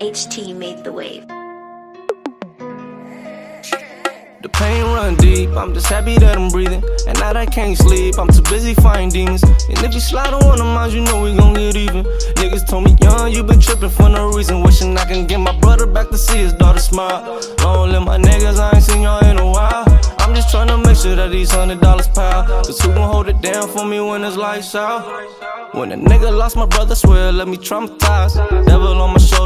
HT made the wave. The pain run deep, I'm just happy that I'm breathing. And now that I can't sleep, I'm too busy fighting demons. And if you slide on one of mine, you know we gon' get even. Niggas told me, young, you been tripping for no reason. Wishing I can get my brother back to see his daughter smile. Long live my niggas, I ain't seen y'all in a while. I'm just trying to make sure that these hundred dollars pile. Cause who gon' hold it down for me when it's lights out? When a nigga lost my brother, swear, let me traumatize. Devil on my shoulder,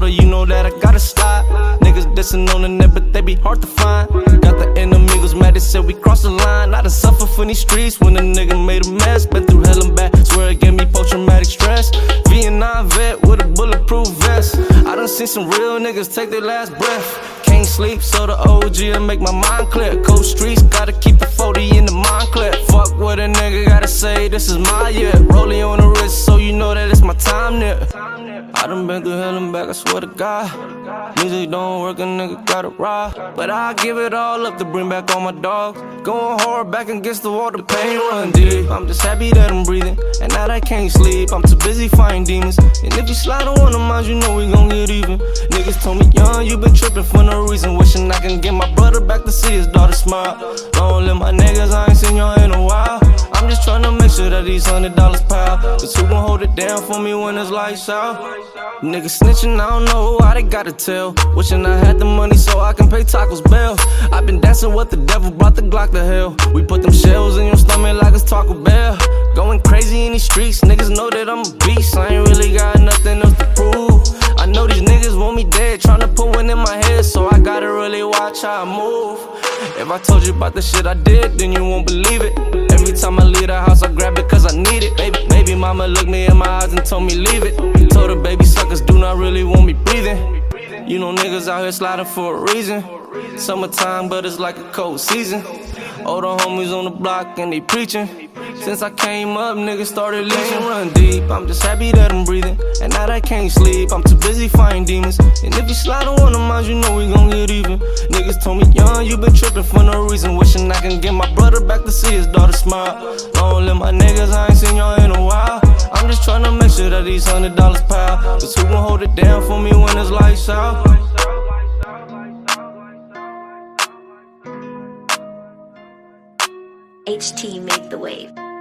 Dissing on the net, but they be hard to find. Got the enemigos mad, they said we crossed the line. I done suffer from these streets when a nigga made a mess. Been through hell and back, swear it gave me post traumatic stress. Vietnam vet with a bulletproof vest. I done seen some real niggas take their last breath. Can't sleep, so the OG will make my mind clear. Cold streets, gotta keep the 40 in the mind clear. Fuck what a nigga gotta say, this is my year. Rolling on the wrist, so you know that it's my time near. I done been through hell and back, I swear to God. Music don't work, a nigga gotta ride. But I give it all up to bring back all my dogs. Going hard back against the wall, the pain run deep. I'm just happy that I'm breathing, and now that I can't sleep. I'm too busy fighting demons. And if you slide on one of mine, you know we gon' get even. Niggas told me, young, you been tripping for no reason. Wishing I can get my brother back to see his daughter smile. Long live my niggas, I ain't seen y'all in a while. I'm just trying to make sure that these hundred dollars pile. Cause who gon' hold it down for me when it's lights out? Niggas snitching, I don't know why they gotta tell. Wishing I had the money so I can pay tacos bail. i been dancing with the devil, brought the Glock to hell. We put them shells in your stomach like it's Taco Bell. Going crazy in these streets, niggas know that I'm a beast. I ain't really got nothing else to prove. I know these niggas want me dead, tryna put one in my head, so I gotta really watch how I move. If I told you about the shit I did, then you won't believe it. Every time I leave the house, I grab it cause I need it. Baby, baby mama looked me in my eyes and told me leave it. Told her baby suckers do not really want me breathing. You know niggas out here sliding for a reason. Summertime, but it's like a cold season. All the homies on the block and they preaching. Since I came up, niggas started leeching. Run deep, I'm just happy that I'm breathing. And now that I can't sleep, I'm too busy fighting demons. And if you slide on one of mine, you know we gon' get even. Niggas told me, young, you been tripping for no reason. Wishing I can get my brother back to see his daughter smile. Long live my niggas, I ain't seen y'all in a while. I'm sure that these hundred dollars pile. Cause who gon' hold it down for me when it's lights out? HT made the wave.